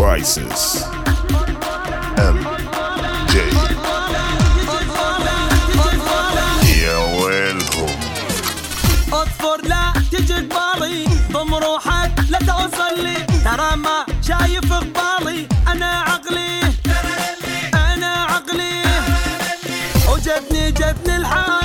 Crisis. MJ. يا ويلهم. اصفر لا تجي ببالي، ضم روحك لا توصل لي ترى ما شايف قبالي أنا عقلي. أنا عقلي. وجبني جبني الحال.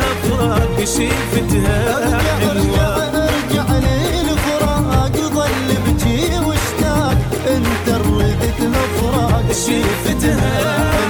الافراق شفتها حلوة أرجع للفراق ظل بجي واشتاق انت ردت الافراق شفتها حلوة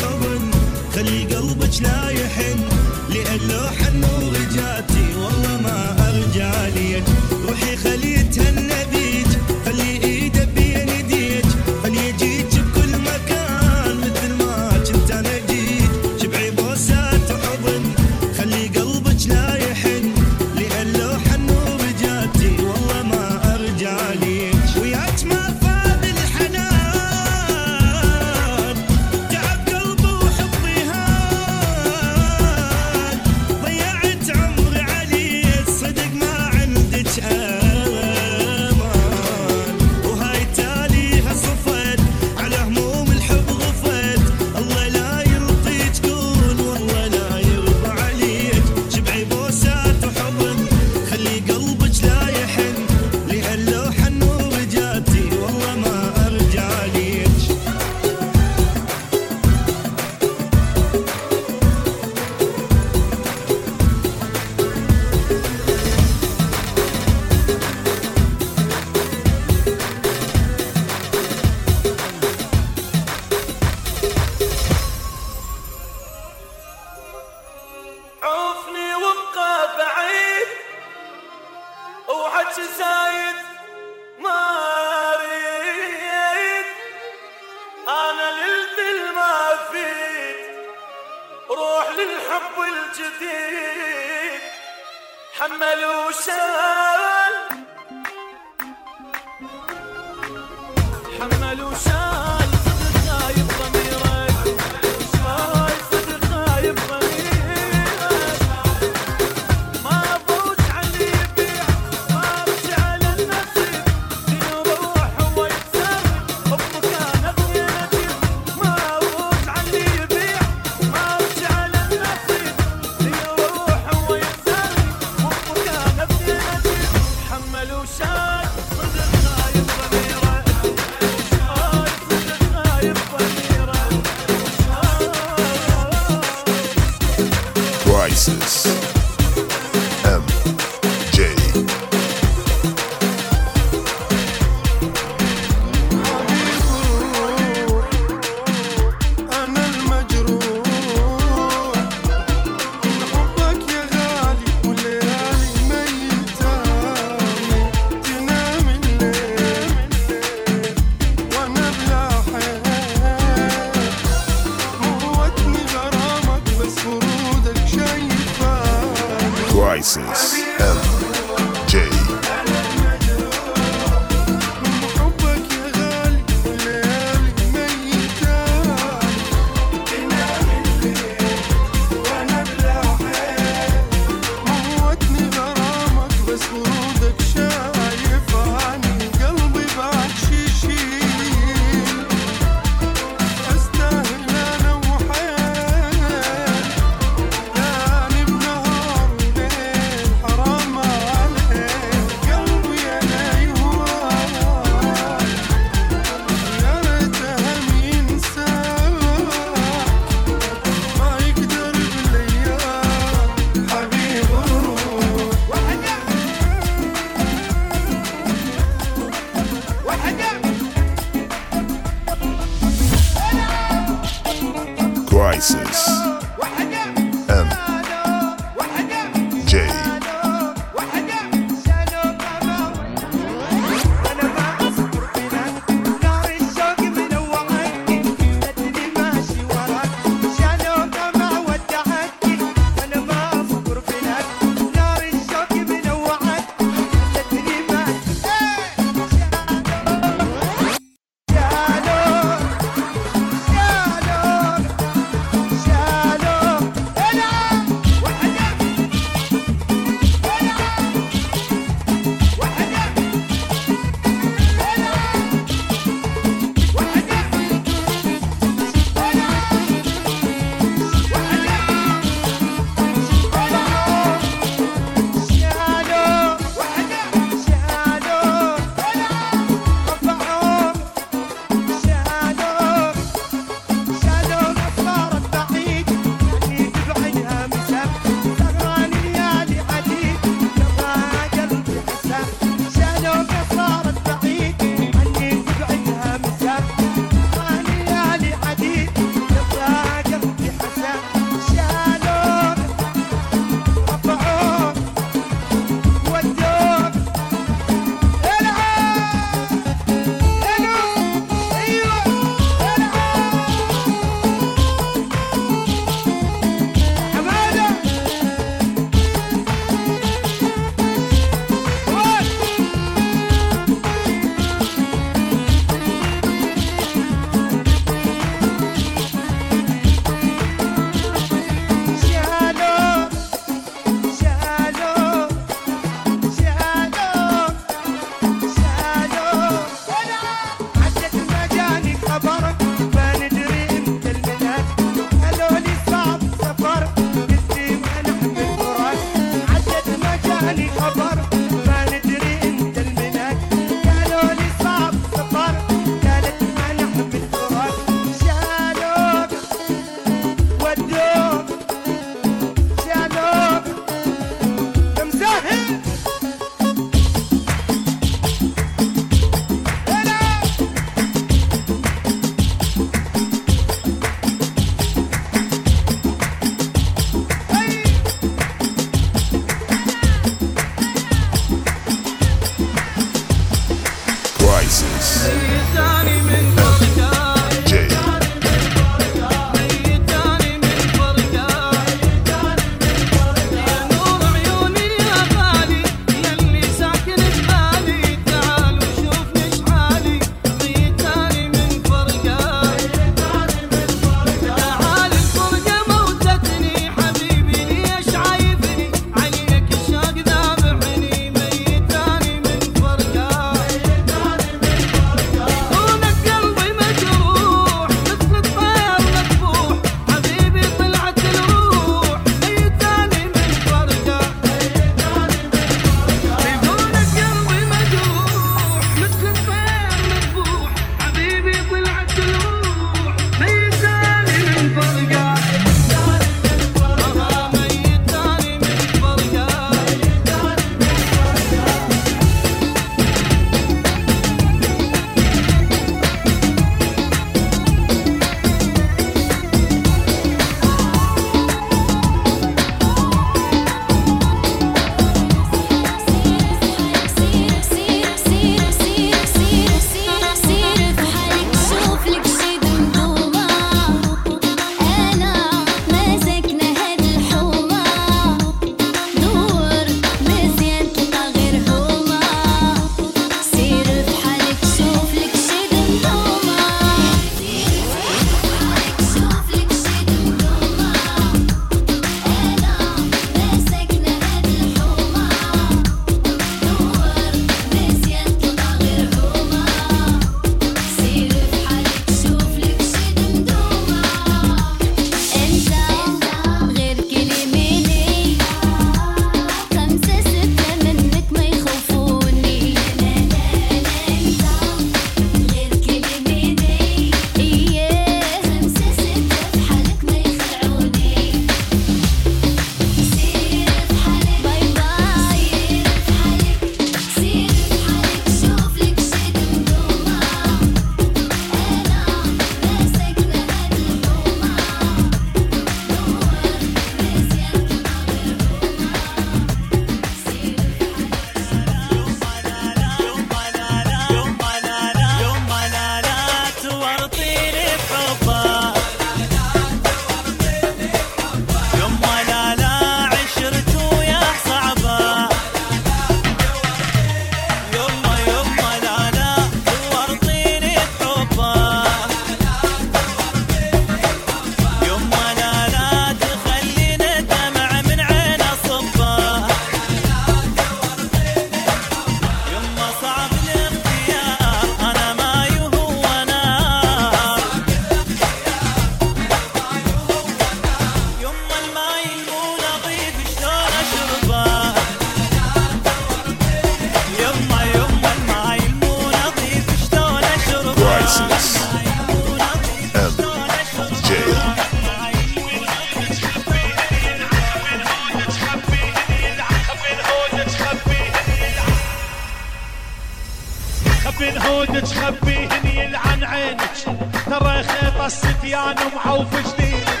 الستيان ومعوف جديدك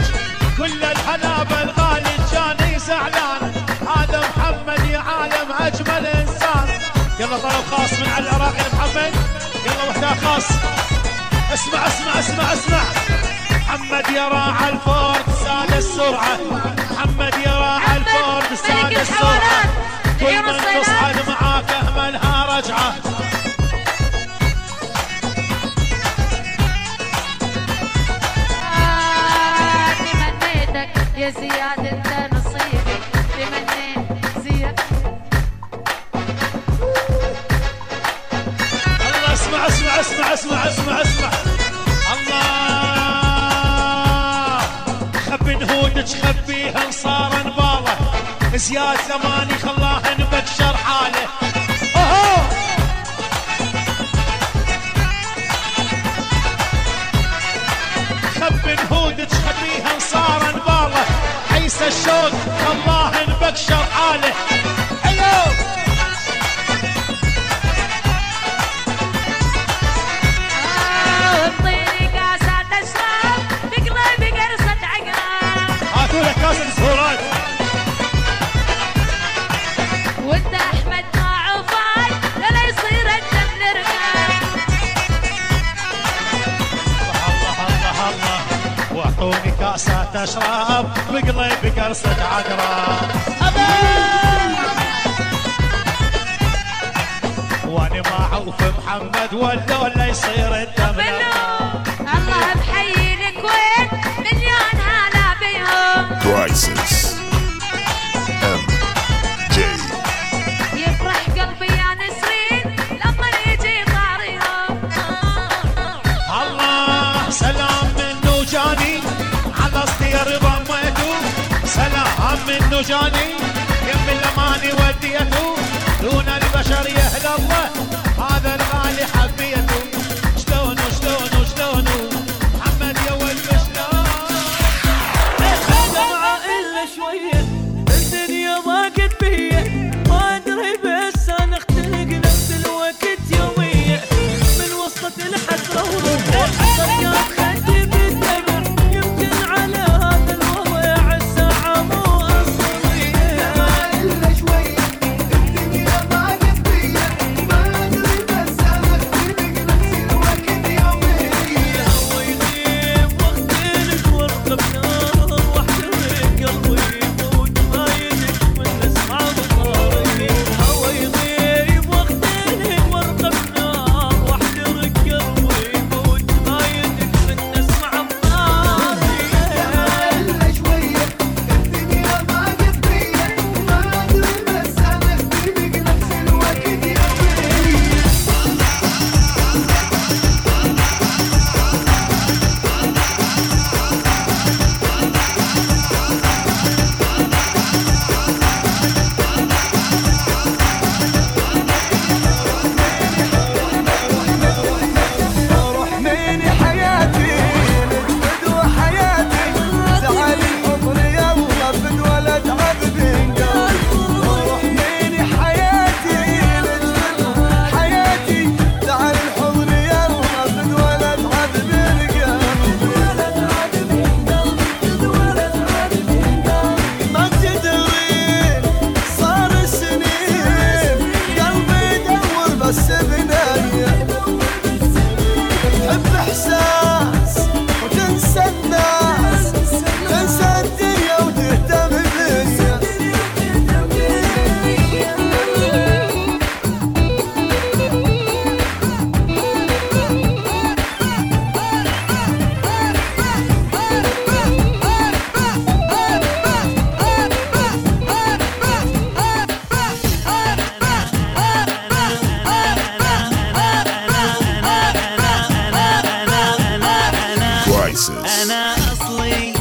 كل الحلابة الغالي جاني زعلان. هذا محمد يا عالم أجمل إنسان. يلا طلب خاص من على العراق يا محمد. يلا وحدة خاص. اسمع اسمع اسمع اسمع. محمد يا راعى الفورد ساد السرعة. محمد يا راعى الفورد ساد الحوارات. كل من. تصعد معاك أهملها رجعة. تمنيتك يا زياد انت نصيبي تمنيت زياد. الله اسمع اسمع اسمع اسمع اسمع اسمع. الله. خبي نهودك خبيهن صار نباله زياد زماني الشوق خلاهن بكشر حاله اشرب بقلبي قرصة عقرب وأنا ما اعوف محمد ولا ولا يصير الدم بلو الله بحيي الكويت مليون هلا بيهم سلام منه places.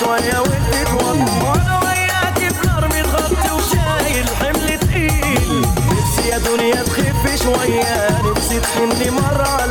شوية وتتوضى وأنا وياك فلار من خطي وشايل حمل تقيل. نفسي يا دنيا تخف شوية نفسي تحني مرة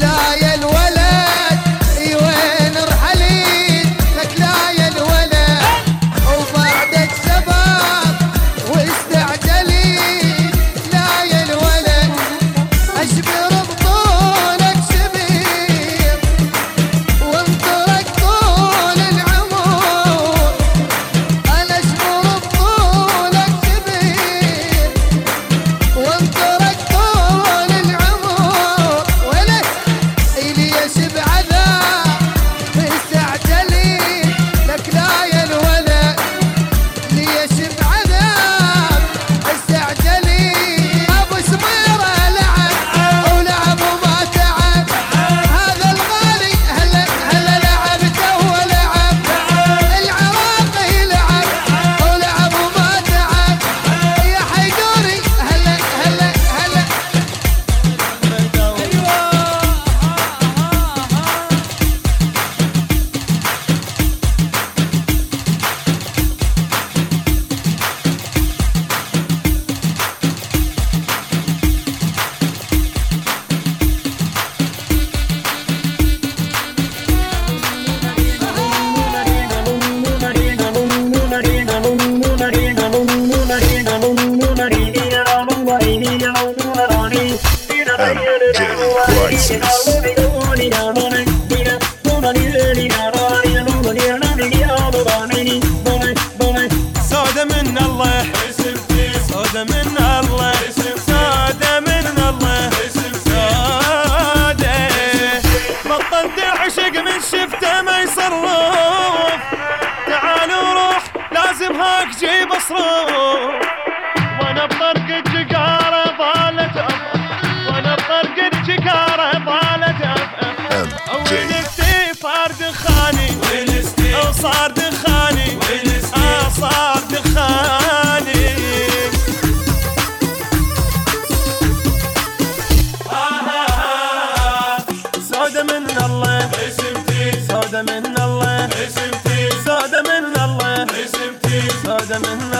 لا يا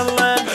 Maryland.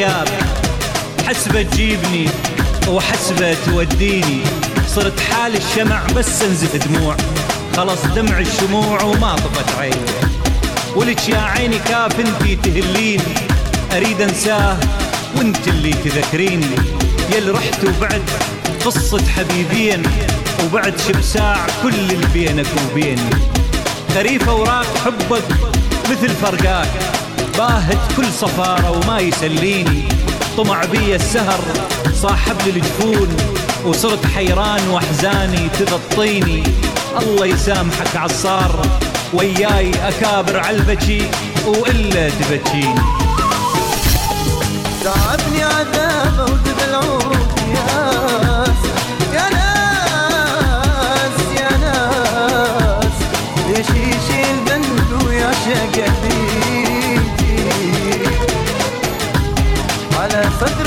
الغياب حسبة تجيبني وحسبة توديني. صرت حال الشمع بس انزف دموع. خلص دمع الشموع وما طفت عيني. ولك يا عيني كاف انتي تهليني. أريد أنساه وانت اللي تذكريني. يل رحت وبعد قصة حبيبين. وبعد شبساع كل اللي بينك وبيني. خريف أوراق حبك مثل فرقاك. باهت كل صفارة وما يسليني. طمع بي السهر صاحب لي الجفون وصرت حيران وأحزاني تغطيني. الله يسامحك عصار وياي أكابر علبتي وإلا تبكيني. تعبني عذابه وذبل عروقي يا ناس يا ناس ليش يشيل بند ويعشق such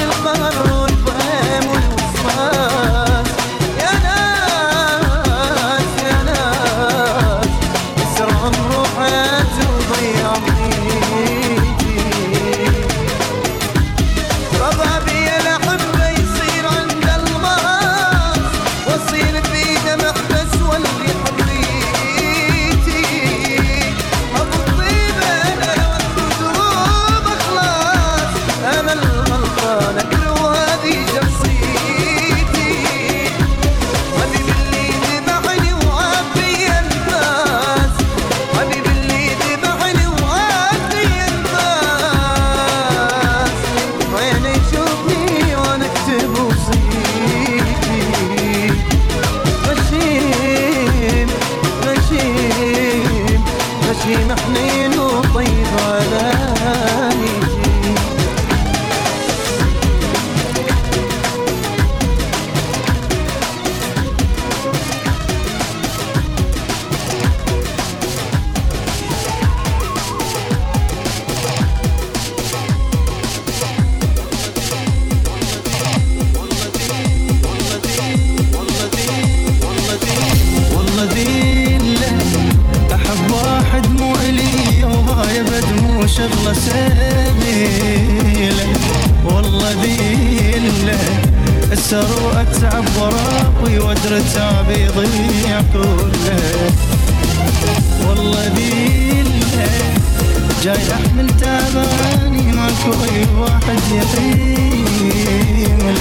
دينا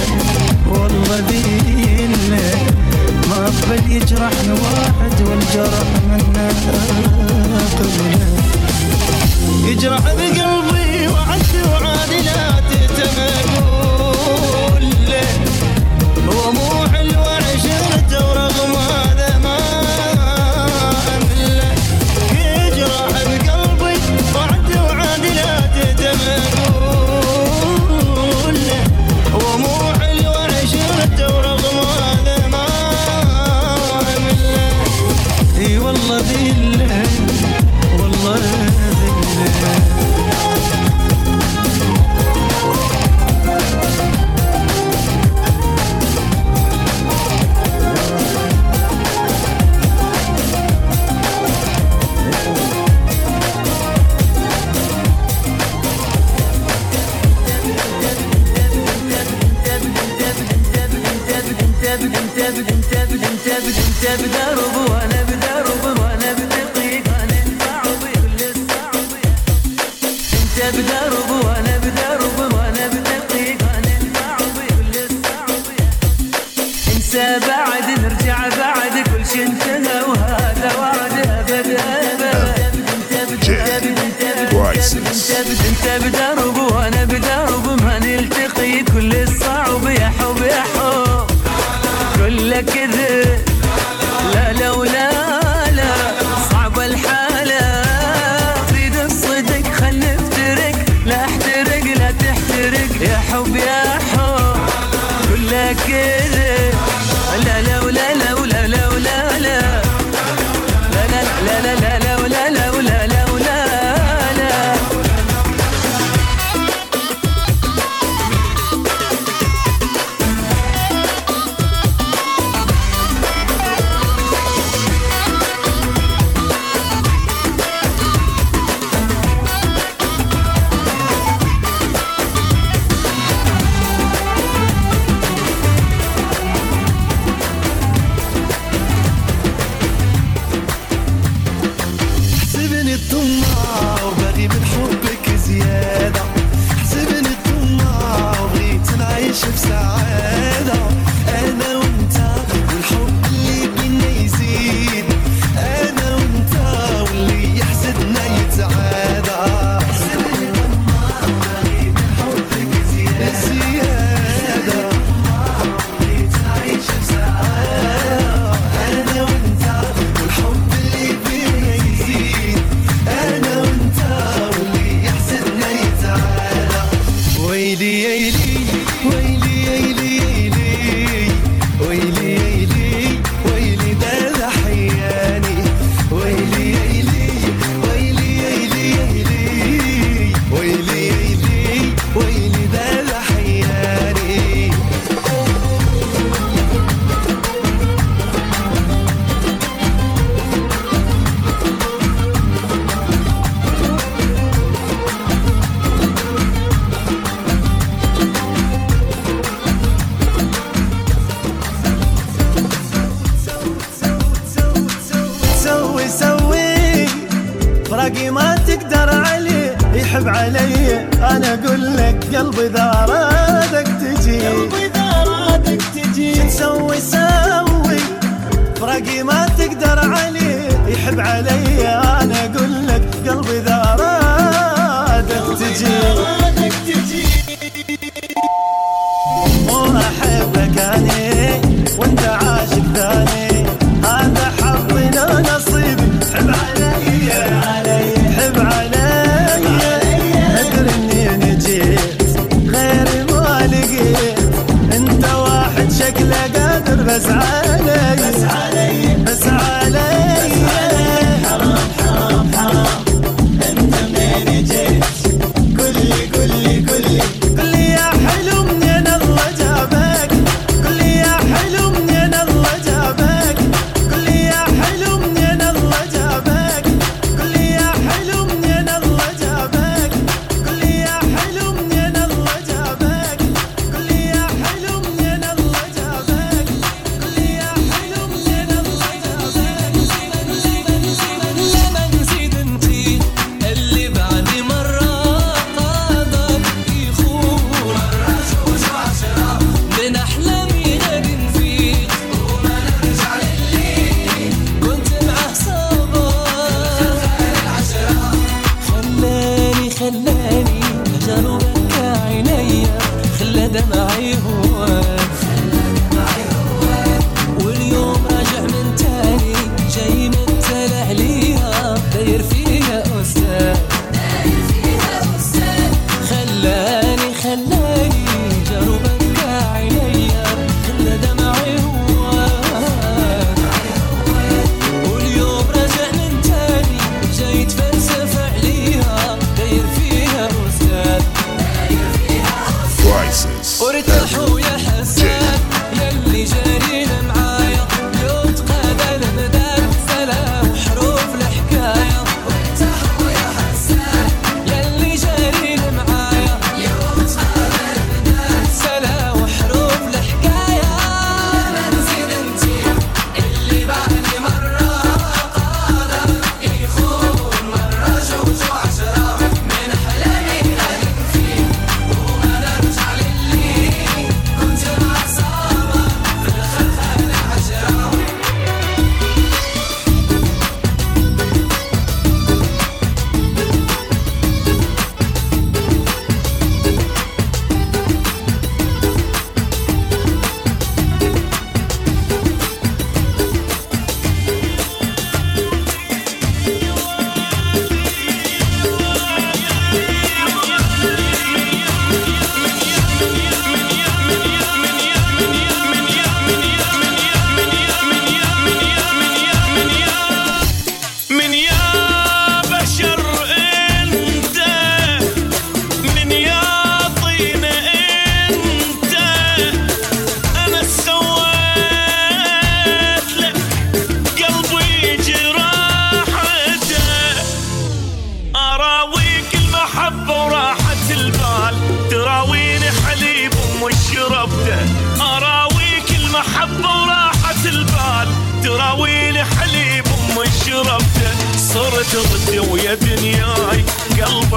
والله دينا ما قبل يجرحنا واحد والجرح منا قبله يجرح بقلبي تبدأ بدرب وأنا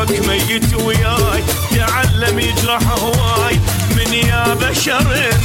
قلبك ميت وياي تعلم يجرح هواي من يا بشر